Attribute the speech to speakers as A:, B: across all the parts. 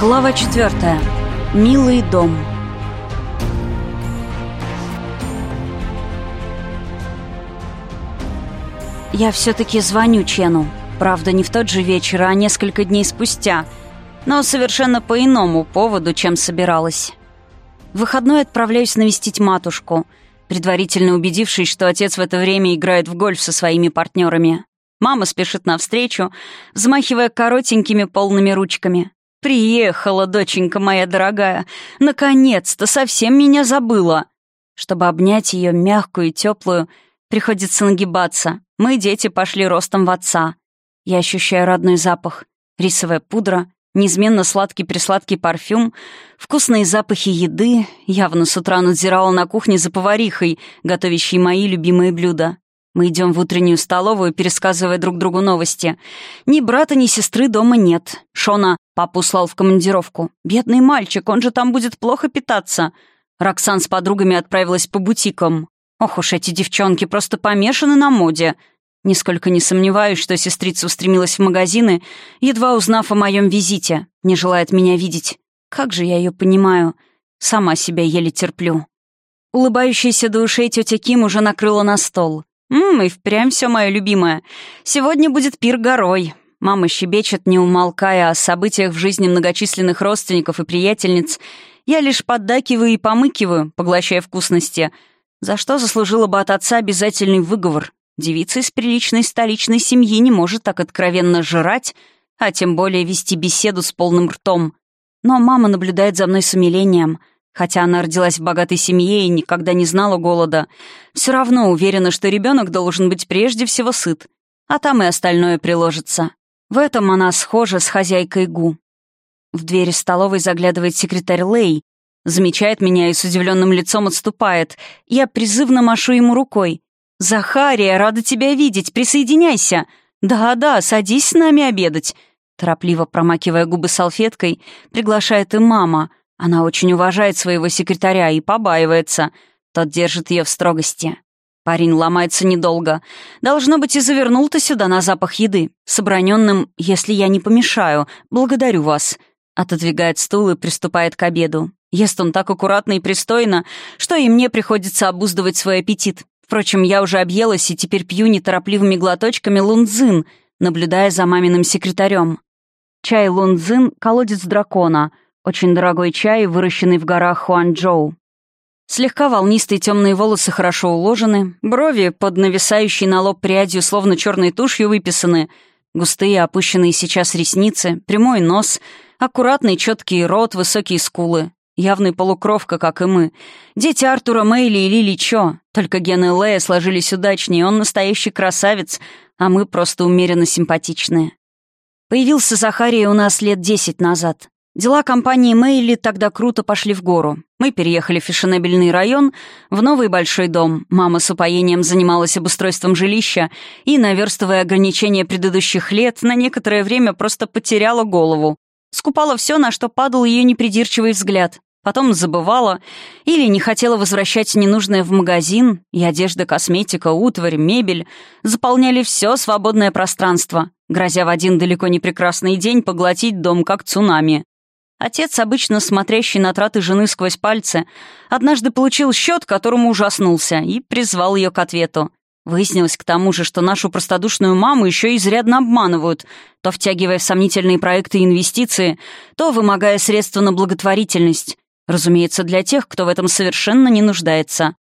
A: Глава четвертая. Милый дом. Я все-таки звоню Чену. Правда, не в тот же вечер, а несколько дней спустя. Но совершенно по иному поводу, чем собиралась. В выходной отправляюсь навестить матушку, предварительно убедившись, что отец в это время играет в гольф со своими партнерами. Мама спешит навстречу, взмахивая коротенькими полными ручками. «Приехала, доченька моя дорогая! Наконец-то совсем меня забыла!» Чтобы обнять ее мягкую и теплую, приходится нагибаться. Мы, дети, пошли ростом в отца. Я ощущаю родной запах. Рисовая пудра, неизменно сладкий-присладкий парфюм, вкусные запахи еды. Явно с утра надзирала на кухне за поварихой, готовящей мои любимые блюда. Мы идем в утреннюю столовую, пересказывая друг другу новости. Ни брата, ни сестры дома нет. Шона папу услал в командировку. Бедный мальчик, он же там будет плохо питаться. Роксан с подругами отправилась по бутикам. Ох уж эти девчонки, просто помешаны на моде. Нисколько не сомневаюсь, что сестрица устремилась в магазины, едва узнав о моем визите. Не желает меня видеть. Как же я ее понимаю. Сама себя еле терплю. Улыбающаяся до ушей тетя Ким уже накрыла на стол. «Ммм, и впрямь все мое любимое. Сегодня будет пир горой». Мама щебечет, не умолкая о событиях в жизни многочисленных родственников и приятельниц. Я лишь поддакиваю и помыкиваю, поглощая вкусности. За что заслужила бы от отца обязательный выговор. Девица из приличной столичной семьи не может так откровенно жрать, а тем более вести беседу с полным ртом. Но мама наблюдает за мной с умилением — Хотя она родилась в богатой семье и никогда не знала голода, все равно уверена, что ребенок должен быть прежде всего сыт, а там и остальное приложится. В этом она схожа с хозяйкой Гу. В двери столовой заглядывает секретарь Лей, замечает меня и с удивленным лицом отступает. Я призывно машу ему рукой. «Захария, рада тебя видеть, присоединяйся!» «Да-да, садись с нами обедать!» Торопливо промакивая губы салфеткой, приглашает и мама — она очень уважает своего секретаря и побаивается. Тот держит ее в строгости. Парень ломается недолго. Должно быть, и завернул-то сюда на запах еды. С оброненным «если я не помешаю, благодарю вас». Отодвигает стул и приступает к обеду. Ест он так аккуратно и пристойно, что и мне приходится обуздывать свой аппетит. Впрочем, я уже объелась и теперь пью неторопливыми глоточками лунзин, наблюдая за маминым секретарем. Чай лунзин — колодец дракона — очень дорогой чай, выращенный в горах Хуанчжоу. Слегка волнистые темные волосы хорошо уложены, брови под нависающей на лоб прядью словно черной тушью выписаны, густые опущенные сейчас ресницы, прямой нос, аккуратный четкий рот, высокие скулы. Явный полукровка, как и мы. Дети Артура Мэйли и Лили Чо. Только гены Лея сложились удачнее, он настоящий красавец, а мы просто умеренно симпатичные. Появился Захария у нас лет десять назад. Дела компании Мэйли тогда круто пошли в гору. Мы переехали в фешенебельный район, в новый большой дом. Мама с упоением занималась обустройством жилища и, наверстывая ограничения предыдущих лет, на некоторое время просто потеряла голову. Скупала все, на что падал ее непридирчивый взгляд. Потом забывала или не хотела возвращать ненужное в магазин, и одежда, косметика, утварь, мебель заполняли все свободное пространство, грозя в один далеко не прекрасный день поглотить дом как цунами. Отец, обычно смотрящий на траты жены сквозь пальцы, однажды получил счет, которому ужаснулся, и призвал ее к ответу. Выяснилось к тому же, что нашу простодушную маму еще изрядно обманывают, то втягивая в сомнительные проекты и инвестиции, то вымогая средства на благотворительность. Разумеется, для тех, кто в этом совершенно не нуждается.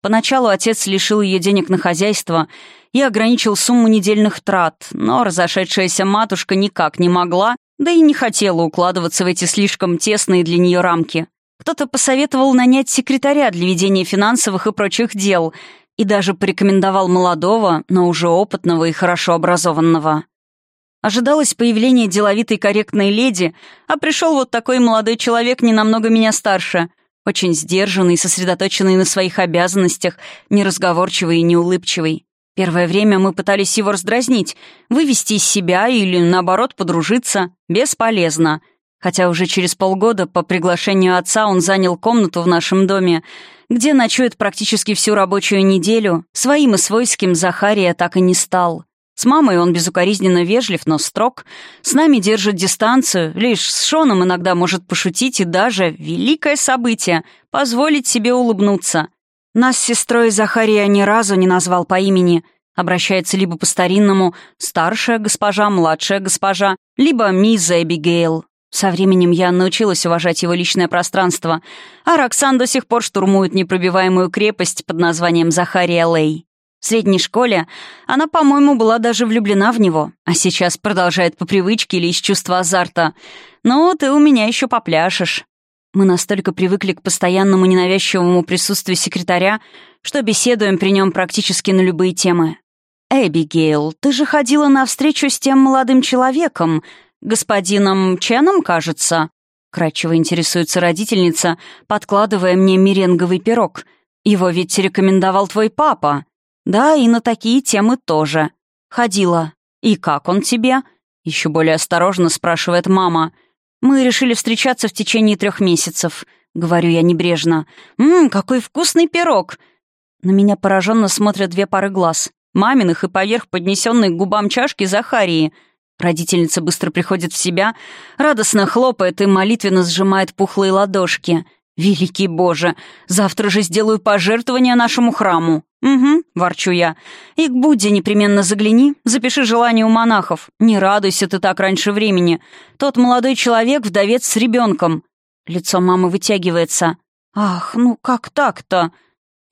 A: Поначалу отец лишил ее денег на хозяйство и ограничил сумму недельных трат, но разошедшаяся матушка никак не могла да и не хотела укладываться в эти слишком тесные для нее рамки. Кто-то посоветовал нанять секретаря для ведения финансовых и прочих дел и даже порекомендовал молодого, но уже опытного и хорошо образованного. Ожидалось появление деловитой корректной леди, а пришел вот такой молодой человек, не намного меня старше, очень сдержанный, сосредоточенный на своих обязанностях, неразговорчивый и неулыбчивый. Первое время мы пытались его раздразнить, вывести из себя или, наоборот, подружиться. Бесполезно. Хотя уже через полгода по приглашению отца он занял комнату в нашем доме, где ночует практически всю рабочую неделю, своим и свойским Захария так и не стал. С мамой он безукоризненно вежлив, но строг. С нами держит дистанцию, лишь с Шоном иногда может пошутить и даже, великое событие, позволить себе улыбнуться. Нас с сестрой Захария ни разу не назвал по имени. Обращается либо по-старинному «старшая госпожа», «младшая госпожа», либо «мисс Эбигейл». Со временем я научилась уважать его личное пространство, а Роксан до сих пор штурмует непробиваемую крепость под названием Захария Лей. В средней школе она, по-моему, была даже влюблена в него, а сейчас продолжает по привычке или из чувства азарта. «Ну, ты у меня еще попляшешь». Мы настолько привыкли к постоянному ненавязчивому присутствию секретаря, что беседуем при нем практически на любые темы. «Эбигейл, ты же ходила на встречу с тем молодым человеком, господином Ченом, кажется?» Кратчево интересуется родительница, подкладывая мне меренговый пирог. «Его ведь рекомендовал твой папа». Да, и на такие темы тоже. Ходила. И как он тебе? Еще более осторожно спрашивает мама. Мы решили встречаться в течение трех месяцев. Говорю я небрежно. Ммм, какой вкусный пирог. На меня пораженно смотрят две пары глаз. Маминых и поверх поднесенной к губам чашки Захарии. Родительница быстро приходит в себя, радостно хлопает и молитвенно сжимает пухлые ладошки — «Великий Боже! Завтра же сделаю пожертвование нашему храму!» «Угу», — ворчу я. «И к Будде непременно загляни, запиши желание у монахов. Не радуйся ты так раньше времени. Тот молодой человек — вдовец с ребенком». Лицо мамы вытягивается. «Ах, ну как так-то?»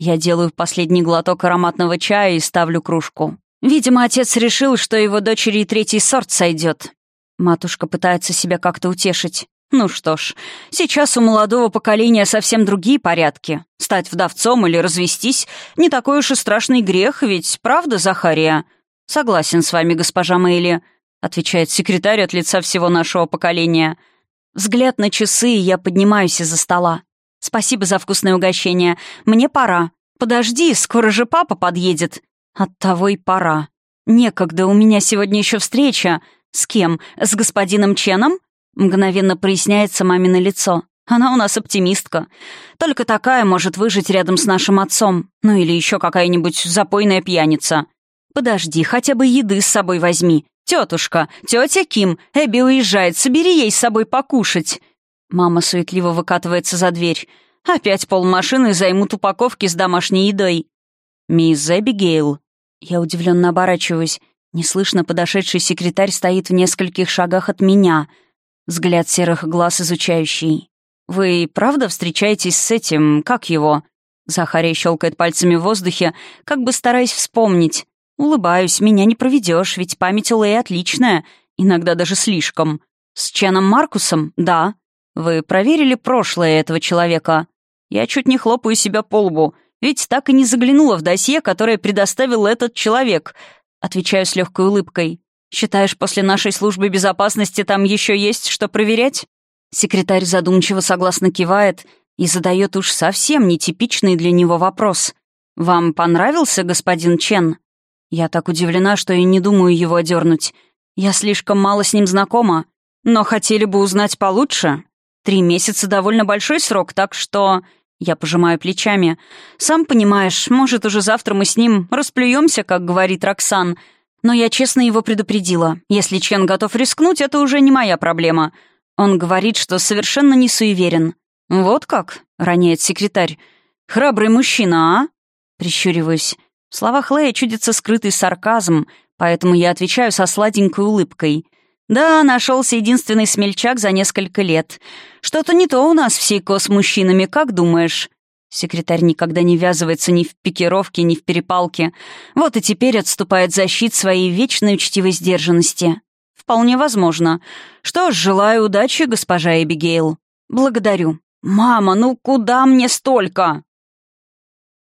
A: Я делаю последний глоток ароматного чая и ставлю кружку. Видимо, отец решил, что его дочери и третий сорт сойдет. Матушка пытается себя как-то утешить. Ну что ж, сейчас у молодого поколения совсем другие порядки. Стать вдовцом или развестись — не такой уж и страшный грех, ведь правда, Захария? Согласен с вами, госпожа Мэйли, — отвечает секретарь от лица всего нашего поколения. Взгляд на часы, и я поднимаюсь из-за стола. Спасибо за вкусное угощение. Мне пора. Подожди, скоро же папа подъедет. Оттого и пора. Некогда, у меня сегодня еще встреча. С кем? С господином Ченом? Мгновенно проясняется мамино лицо. Она у нас оптимистка. Только такая может выжить рядом с нашим отцом. Ну или еще какая-нибудь запойная пьяница. Подожди, хотя бы еды с собой возьми. Тетушка, тетя Ким, Эбби уезжает, собери ей с собой покушать. Мама суетливо выкатывается за дверь. Опять полмашины займут упаковки с домашней едой. «Мисс Эбигейл». Я удивленно оборачиваюсь. Неслышно подошедший секретарь стоит в нескольких шагах от меня — Взгляд серых глаз изучающий. «Вы правда встречаетесь с этим, как его?» Захария щелкает пальцами в воздухе, как бы стараясь вспомнить. «Улыбаюсь, меня не проведешь, ведь память у Лэй отличная, иногда даже слишком. С Ченом Маркусом? Да. Вы проверили прошлое этого человека? Я чуть не хлопаю себя по лбу, ведь так и не заглянула в досье, которое предоставил этот человек», отвечаю с легкой улыбкой. Считаешь, после нашей службы безопасности там еще есть что проверять?» Секретарь задумчиво согласно кивает и задает уж совсем нетипичный для него вопрос. «Вам понравился господин Чен?» Я так удивлена, что и не думаю его одернуть. Я слишком мало с ним знакома, но хотели бы узнать получше. Три месяца — довольно большой срок, так что... Я пожимаю плечами. «Сам понимаешь, может, уже завтра мы с ним расплюемся, как говорит Роксан, но я честно его предупредила. Если Чен готов рискнуть, это уже не моя проблема. Он говорит, что совершенно не суеверен. «Вот как?» — роняет секретарь. «Храбрый мужчина, а?» Прищуриваюсь. В словах Лея чудится скрытый сарказм, поэтому я отвечаю со сладенькой улыбкой. «Да, нашелся единственный смельчак за несколько лет. Что-то не то у нас в Сейко с мужчинами, как думаешь?» Секретарь никогда не ввязывается ни в пикировки, ни в перепалки. Вот и теперь отступает защит своей вечной учтивой сдержанности. Вполне возможно. Что ж, желаю удачи, госпожа Эбигейл. Благодарю. «Мама, ну куда мне столько?»